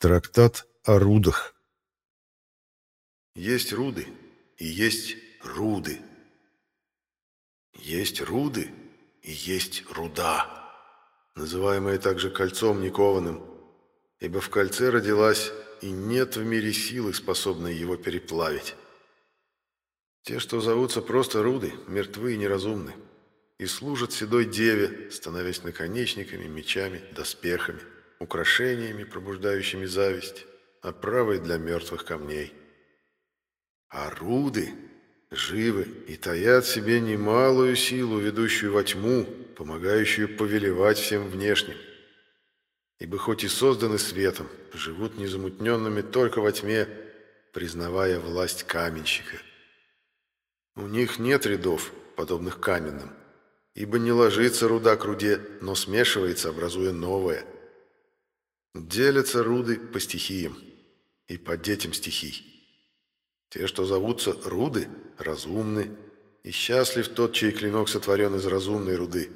Трактат о рудах. Есть руды и есть руды. Есть руды и есть руда, называемая также кольцом никованным, ибо в кольце родилась, и нет в мире силы, способной его переплавить. Те, что зовутся просто руды, мертвы и неразумны, и служат седой деве, становясь наконечниками, мечами, доспехами украшениями, пробуждающими зависть, оправой для мертвых камней. А руды живы и таят в себе немалую силу, ведущую во тьму, помогающую повелевать всем внешним. Ибо хоть и созданы светом, живут незамутненными только во тьме, признавая власть каменщика. У них нет рядов, подобных каменным, ибо не ложится руда к руде, но смешивается, образуя новое – Делятся руды по стихиям и по детям стихий. Те, что зовутся руды, разумны, и счастлив тот, чей клинок сотворен из разумной руды.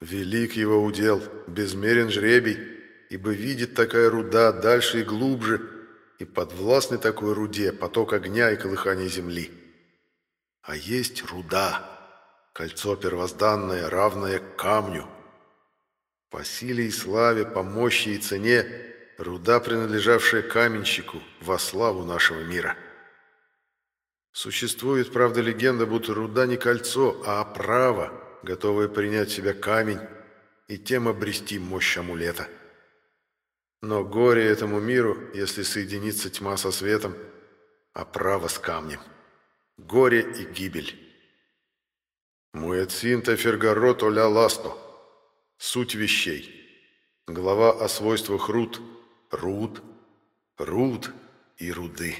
Велик его удел, безмерен жребий, ибо видит такая руда дальше и глубже, и подвластный такой руде поток огня и колыхание земли. А есть руда, кольцо первозданное, равное камню, по силе и славе, по мощи и цене, руда, принадлежавшая каменщику, во славу нашего мира. Существует, правда, легенда, будто руда не кольцо, а оправа, готовая принять в себя камень и тем обрести мощь амулета. Но горе этому миру, если соединится тьма со светом, а право с камнем. Горе и гибель. Муэцинта фергорот оля ласто. Суть вещей. Глава о свойствах руд, руд, руд и руды.